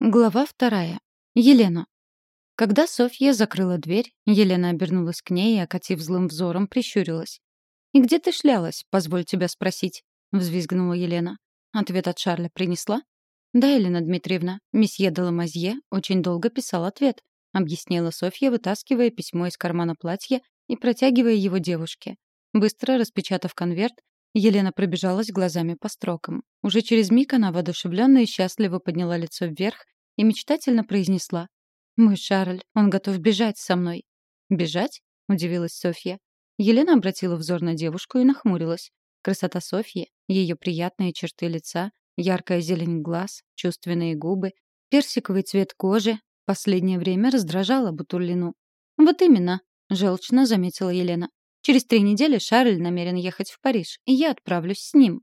Глава вторая. Елена. Когда Софья закрыла дверь, Елена обернулась к ней и, окатив злым взором, прищурилась. «И где ты шлялась, позволь тебя спросить?» — взвизгнула Елена. Ответ от Шарля принесла? «Да, Елена Дмитриевна, месье де Ламазье очень долго писал ответ», — объяснила Софья, вытаскивая письмо из кармана платья и протягивая его девушке. Быстро распечатав конверт, Елена пробежалась глазами по строкам. Уже через миг она воодушевленно и счастливо подняла лицо вверх и мечтательно произнесла. «Мой Шарль, он готов бежать со мной». «Бежать?» — удивилась Софья. Елена обратила взор на девушку и нахмурилась. Красота Софьи, ее приятные черты лица, яркая зелень глаз, чувственные губы, персиковый цвет кожи последнее время раздражала Бутурлину. «Вот именно», — желчно заметила Елена. Через три недели Шарль намерен ехать в Париж, и я отправлюсь с ним».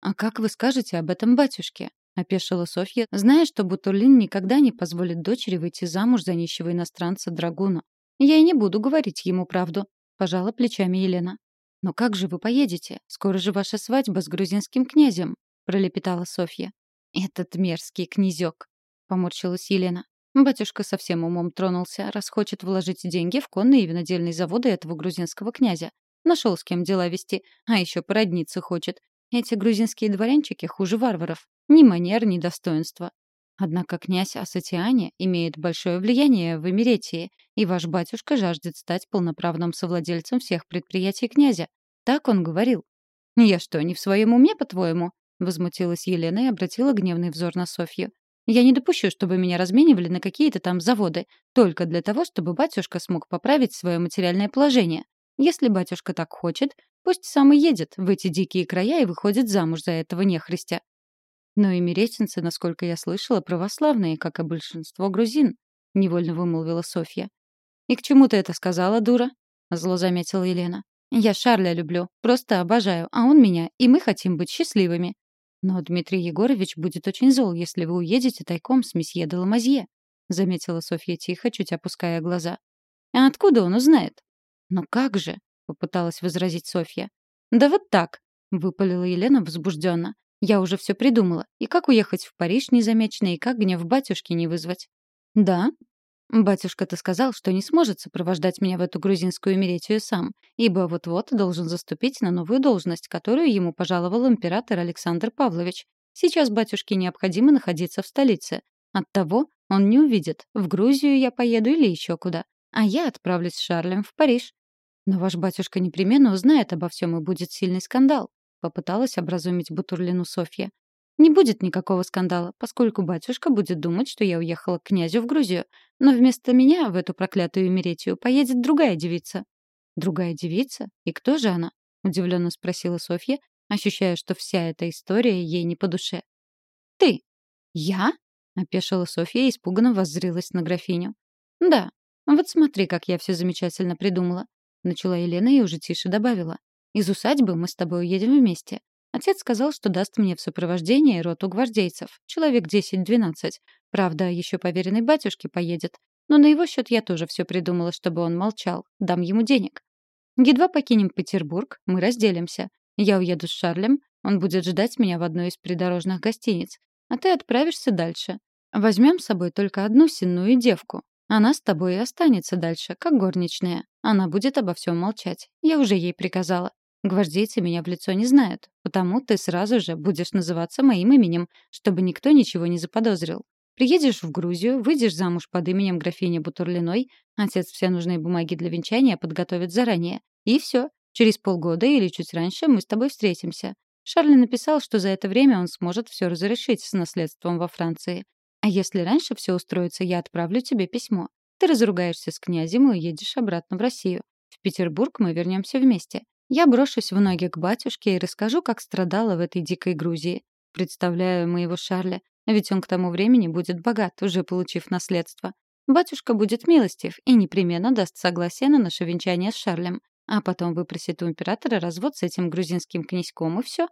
«А как вы скажете об этом батюшке?» — опешила Софья, зная, что Бутурлин никогда не позволит дочери выйти замуж за нищего иностранца Драгуна. «Я и не буду говорить ему правду», — пожала плечами Елена. «Но как же вы поедете? Скоро же ваша свадьба с грузинским князем», — пролепетала Софья. «Этот мерзкий князек», — поморщилась Елена. Батюшка совсем умом тронулся, раз хочет вложить деньги в конные и винодельные заводы этого грузинского князя. Нашел с кем дела вести, а еще породниться хочет. Эти грузинские дворянчики хуже варваров. Ни манер, ни достоинства. Однако князь Асатиане имеет большое влияние в Эмиретии, и ваш батюшка жаждет стать полноправным совладельцем всех предприятий князя. Так он говорил. «Я что, не в своем уме, по-твоему?» Возмутилась Елена и обратила гневный взор на Софью. Я не допущу, чтобы меня разменивали на какие-то там заводы, только для того, чтобы батюшка смог поправить свое материальное положение. Если батюшка так хочет, пусть сам и едет в эти дикие края и выходит замуж за этого нехристя. Но и меретинцы, насколько я слышала, православные, как и большинство грузин, — невольно вымолвила Софья. «И к чему ты это сказала, дура?» — зло заметила Елена. «Я Шарля люблю, просто обожаю, а он меня, и мы хотим быть счастливыми. «Но Дмитрий Егорович будет очень зол, если вы уедете тайком с месье де Ламазье», — заметила Софья тихо, чуть опуская глаза. «А откуда он узнает?» «Но как же?» — попыталась возразить Софья. «Да вот так», — выпалила Елена возбужденно. «Я уже все придумала. И как уехать в Париж незамеченно, и как гнев батюшки не вызвать?» «Да?» «Батюшка-то сказал, что не сможет сопровождать меня в эту грузинскую эмеретию сам, ибо вот-вот должен заступить на новую должность, которую ему пожаловал император Александр Павлович. Сейчас батюшке необходимо находиться в столице. Оттого он не увидит, в Грузию я поеду или еще куда. А я отправлюсь с Шарлем в Париж. Но ваш батюшка непременно узнает обо всем, и будет сильный скандал», — попыталась образумить Бутурлину Софья. Не будет никакого скандала, поскольку батюшка будет думать, что я уехала к князю в Грузию, но вместо меня в эту проклятую Эмеретию поедет другая девица». «Другая девица? И кто же она?» — удивленно спросила Софья, ощущая, что вся эта история ей не по душе. «Ты!» «Я?» — опешила Софья и испуганно воззрилась на графиню. «Да, вот смотри, как я все замечательно придумала», — начала Елена и уже тише добавила. «Из усадьбы мы с тобой уедем вместе. Отец сказал, что даст мне в сопровождение роту гвардейцев, человек 10-12. Правда, еще поверенный батюшке поедет. Но на его счет я тоже все придумала, чтобы он молчал. Дам ему денег. Едва покинем Петербург, мы разделимся. Я уеду с Шарлем, он будет ждать меня в одной из придорожных гостиниц. А ты отправишься дальше. Возьмем с собой только одну сенную девку. Она с тобой и останется дальше, как горничная. Она будет обо всем молчать. Я уже ей приказала. Гвардейцы меня в лицо не знают, потому ты сразу же будешь называться моим именем, чтобы никто ничего не заподозрил. Приедешь в Грузию, выйдешь замуж под именем графини Бутурлиной, отец все нужные бумаги для венчания подготовит заранее. И все. Через полгода или чуть раньше мы с тобой встретимся. Шарли написал, что за это время он сможет все разрешить с наследством во Франции. А если раньше все устроится, я отправлю тебе письмо. Ты разругаешься с князем и уедешь обратно в Россию. В Петербург мы вернемся вместе. Я брошусь в ноги к батюшке и расскажу, как страдала в этой дикой Грузии. Представляю моего Шарля, ведь он к тому времени будет богат, уже получив наследство. Батюшка будет милостив и непременно даст согласие на наше венчание с Шарлем, а потом выпросит у императора развод с этим грузинским князьком, и все.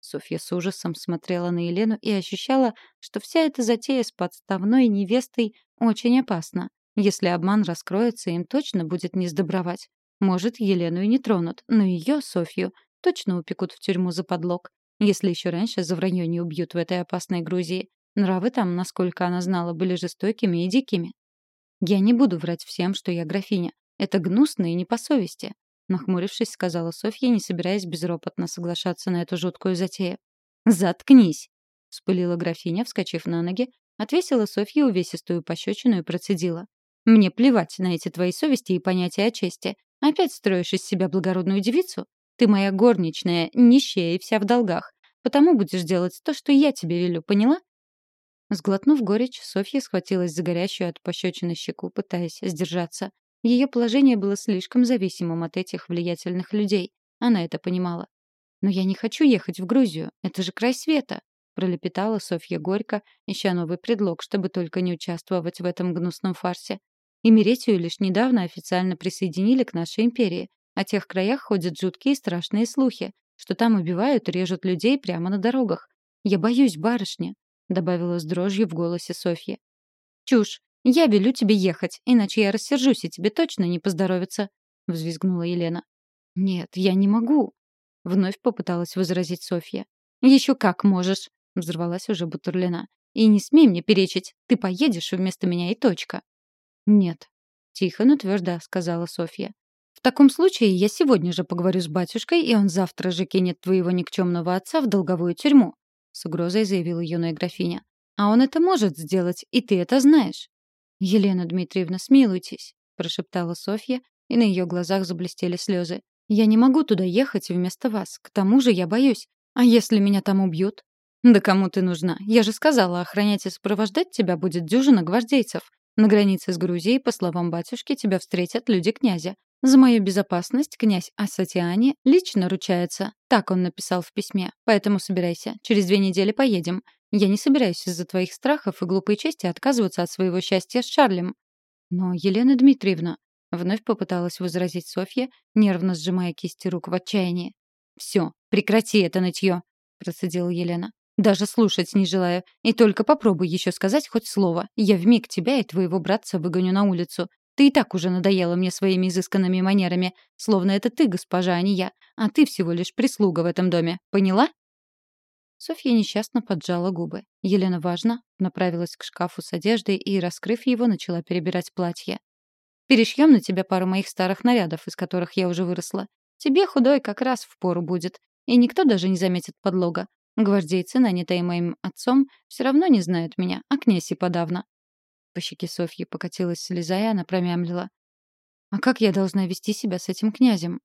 Софья с ужасом смотрела на Елену и ощущала, что вся эта затея с подставной невестой очень опасна. Если обман раскроется, им точно будет не сдобровать. Может, Елену и не тронут, но ее, Софью, точно упекут в тюрьму за подлог, если еще раньше за вранье не убьют в этой опасной Грузии. Нравы там, насколько она знала, были жестокими и дикими. «Я не буду врать всем, что я графиня. Это гнусно и не по совести», — нахмурившись, сказала Софья, не собираясь безропотно соглашаться на эту жуткую затею. «Заткнись!» — вспылила графиня, вскочив на ноги, отвесила Софье увесистую пощечину и процедила. «Мне плевать на эти твои совести и понятия о чести. Опять строишь из себя благородную девицу? Ты моя горничная, нищая и вся в долгах. Потому будешь делать то, что я тебе велю, поняла?» Сглотнув горечь, Софья схватилась за горящую от пощечины щеку, пытаясь сдержаться. Ее положение было слишком зависимым от этих влиятельных людей. Она это понимала. «Но я не хочу ехать в Грузию. Это же край света!» пролепетала Софья горько, ища новый предлог, чтобы только не участвовать в этом гнусном фарсе. И Меретию лишь недавно официально присоединили к нашей империи. О тех краях ходят жуткие и страшные слухи, что там убивают и режут людей прямо на дорогах. Я боюсь, барышня, добавила с дрожью в голосе Софья. Чушь. Я велю тебе ехать, иначе я рассержусь, и тебе точно не поздоровится, взвизгнула Елена. Нет, я не могу, вновь попыталась возразить Софья. Еще как можешь, взорвалась уже Бутурлина. И не смей мне перечить. Ты поедешь вместо меня и точка. Нет, тихо, но твердо сказала Софья. В таком случае я сегодня же поговорю с батюшкой, и он завтра же кинет твоего никчемного отца в долговую тюрьму, с угрозой заявила юная графиня. А он это может сделать, и ты это знаешь. Елена Дмитриевна, смилуйтесь, прошептала Софья, и на ее глазах заблестели слезы. Я не могу туда ехать вместо вас. К тому же я боюсь. А если меня там убьют? Да кому ты нужна? Я же сказала, охранять и сопровождать тебя будет дюжина гвардейцев. На границе с Грузией, по словам батюшки, тебя встретят люди князя. За мою безопасность князь Асатиани лично ручается. Так он написал в письме. Поэтому собирайся. Через две недели поедем. Я не собираюсь из-за твоих страхов и глупой чести отказываться от своего счастья с Шарлем. Но, Елена Дмитриевна, вновь попыталась возразить Софья, нервно сжимая кисти рук в отчаянии. «Все, прекрати это нытье», — процедила Елена. Даже слушать не желаю. И только попробуй еще сказать хоть слово. Я вмиг тебя и твоего братца выгоню на улицу. Ты и так уже надоела мне своими изысканными манерами. Словно это ты, госпожа, а не я. А ты всего лишь прислуга в этом доме. Поняла?» Софья несчастно поджала губы. Елена важно направилась к шкафу с одеждой и, раскрыв его, начала перебирать платье. «Перешьем на тебя пару моих старых нарядов, из которых я уже выросла. Тебе худой как раз в пору будет. И никто даже не заметит подлога. Гвардейцы, нанятые моим отцом, все равно не знают меня, а князь и подавно. По щеке Софьи покатилась слеза, и она промямлила. «А как я должна вести себя с этим князем?»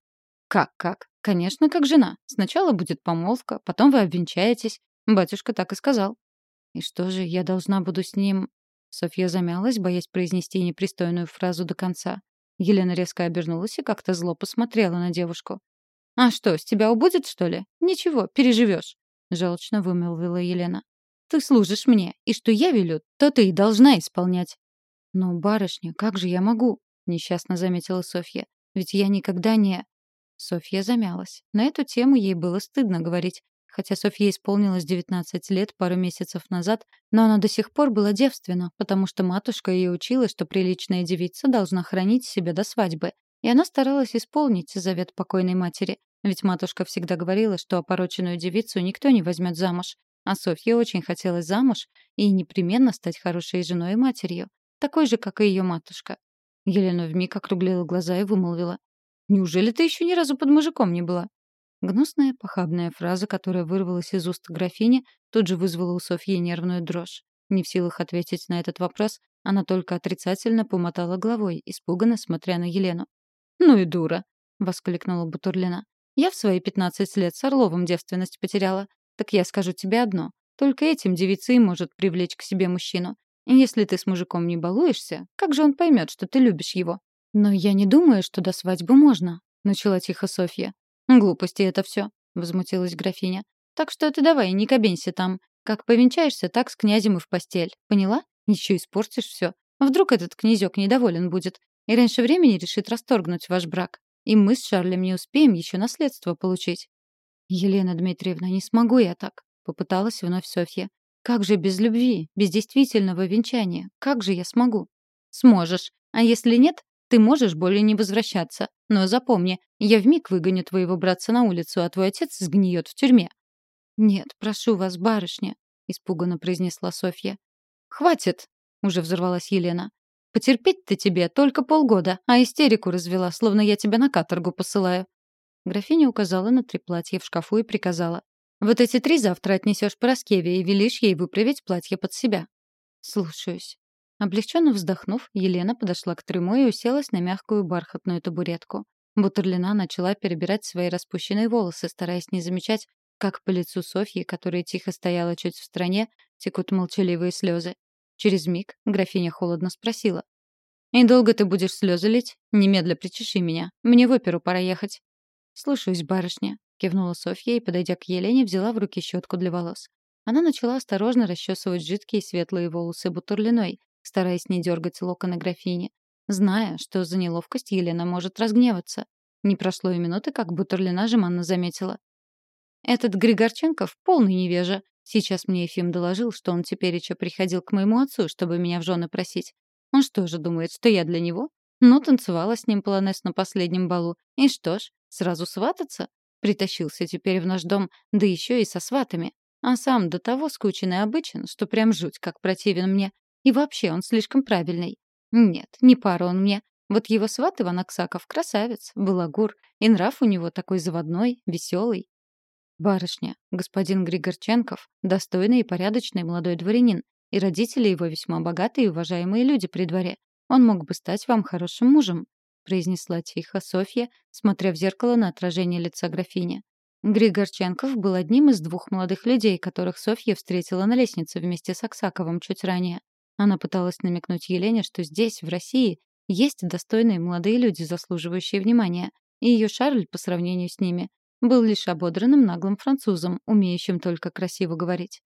«Как-как? Конечно, как жена. Сначала будет помолвка, потом вы обвенчаетесь. Батюшка так и сказал». «И что же, я должна буду с ним...» Софья замялась, боясь произнести непристойную фразу до конца. Елена резко обернулась и как-то зло посмотрела на девушку. «А что, с тебя убудет, что ли? Ничего, переживешь. — желчно вымолвила Елена. «Ты служишь мне, и что я велю, то ты и должна исполнять». «Но, барышня, как же я могу?» — несчастно заметила Софья. «Ведь я никогда не...» Софья замялась. На эту тему ей было стыдно говорить. Хотя Софье исполнилось 19 лет пару месяцев назад, но она до сих пор была девственна, потому что матушка ее учила, что приличная девица должна хранить себя до свадьбы. И она старалась исполнить завет покойной матери. Ведь матушка всегда говорила, что опороченную девицу никто не возьмет замуж. А Софья очень хотела замуж и непременно стать хорошей женой и матерью, такой же, как и ее матушка. Елена вмиг округлила глаза и вымолвила. «Неужели ты еще ни разу под мужиком не была?» Гнусная, похабная фраза, которая вырвалась из уст графини, тут же вызвала у Софьи нервную дрожь. Не в силах ответить на этот вопрос, она только отрицательно помотала головой, испуганно смотря на Елену. «Ну и дура!» — воскликнула Бутурлина. Я в свои 15 лет с Орловым девственность потеряла. Так я скажу тебе одно. Только этим девица и может привлечь к себе мужчину. И если ты с мужиком не балуешься, как же он поймет, что ты любишь его? Но я не думаю, что до свадьбы можно, начала тихо Софья. Глупости это все, возмутилась графиня. Так что ты давай, не кабенься там. Как повенчаешься, так с князем и в постель. Поняла? Еще испортишь все. Вдруг этот князек недоволен будет и раньше времени решит расторгнуть ваш брак. И мы с Шарлем не успеем еще наследство получить. Елена Дмитриевна, не смогу я так, попыталась вновь Софья. Как же без любви, без действительного венчания? Как же я смогу? Сможешь. А если нет, ты можешь более не возвращаться. Но запомни, я вмиг выгоню твоего братца на улицу, а твой отец сгниет в тюрьме. Нет, прошу вас, барышня, — испуганно произнесла Софья. «Хватит!» — уже взорвалась Елена. «Потерпеть-то тебе только полгода, а истерику развела, словно я тебя на каторгу посылаю». Графиня указала на три платья в шкафу и приказала. «Вот эти три завтра отнесешь Пороскеве и велишь ей выправить платье под себя». «Слушаюсь». Облегченно вздохнув, Елена подошла к трюму и уселась на мягкую бархатную табуретку. Бутерлина начала перебирать свои распущенные волосы, стараясь не замечать, как по лицу Софьи, которая тихо стояла чуть в стороне, текут молчаливые слезы. Через миг графиня холодно спросила. «И долго ты будешь слезы лить? Немедля причеши меня. Мне в оперу пора ехать». «Слушаюсь, барышня», — кивнула Софья и, подойдя к Елене, взяла в руки щетку для волос. Она начала осторожно расчесывать жидкие светлые волосы бутурлиной, стараясь не дергать локоны графини, зная, что за неловкость Елена может разгневаться. Не прошло и минуты, как Бутурлина жеманно заметила. Этот Григорченков полный невежа. Сейчас мне Ефим доложил, что он теперь еще приходил к моему отцу, чтобы меня в жены просить. Он что же думает, что я для него? Ну, танцевала с ним полонез на последнем балу. И что ж, сразу свататься? Притащился теперь в наш дом, да еще и со сватами. А сам до того скучен и обычен, что прям жуть как противен мне. И вообще он слишком правильный. Нет, не пара он мне. Вот его сват Иван Аксаков красавец, балагур, и нрав у него такой заводной, веселый. «Барышня, господин Григорченков — достойный и порядочный молодой дворянин, и родители его весьма богатые и уважаемые люди при дворе. Он мог бы стать вам хорошим мужем», — произнесла тихо Софья, смотря в зеркало на отражение лица графини. Григорченков был одним из двух молодых людей, которых Софья встретила на лестнице вместе с Аксаковым чуть ранее. Она пыталась намекнуть Елене, что здесь, в России, есть достойные молодые люди, заслуживающие внимания, и ее Шарль по сравнению с ними был лишь ободранным наглым французом, умеющим только красиво говорить.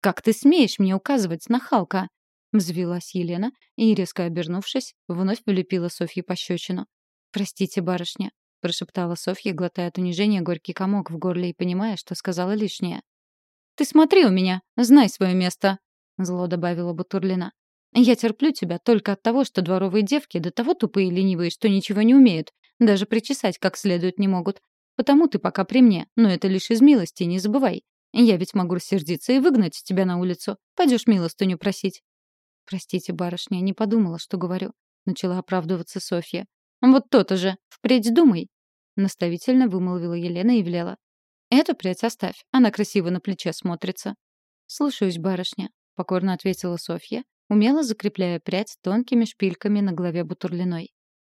«Как ты смеешь мне указывать, нахалка?» Взвелась Елена и, резко обернувшись, вновь влепила Софье пощечину. «Простите, барышня», — прошептала Софья, глотая от унижения горький комок в горле и понимая, что сказала лишнее. «Ты смотри у меня, знай свое место», — зло добавила Бутурлина. «Я терплю тебя только от того, что дворовые девки до того тупые и ленивые, что ничего не умеют, даже причесать как следует не могут, Потому ты пока при мне, но это лишь из милости, не забывай. Я ведь могу рассердиться и выгнать тебя на улицу. Пойдешь милостыню просить». «Простите, барышня, не подумала, что говорю», — начала оправдываться Софья. «Вот то-то же. Впредь думай», — наставительно вымолвила Елена и велела. «Эту прядь оставь. Она красиво на плече смотрится». «Слушаюсь, барышня», — покорно ответила Софья, умело закрепляя прядь тонкими шпильками на голове Бутурлиной.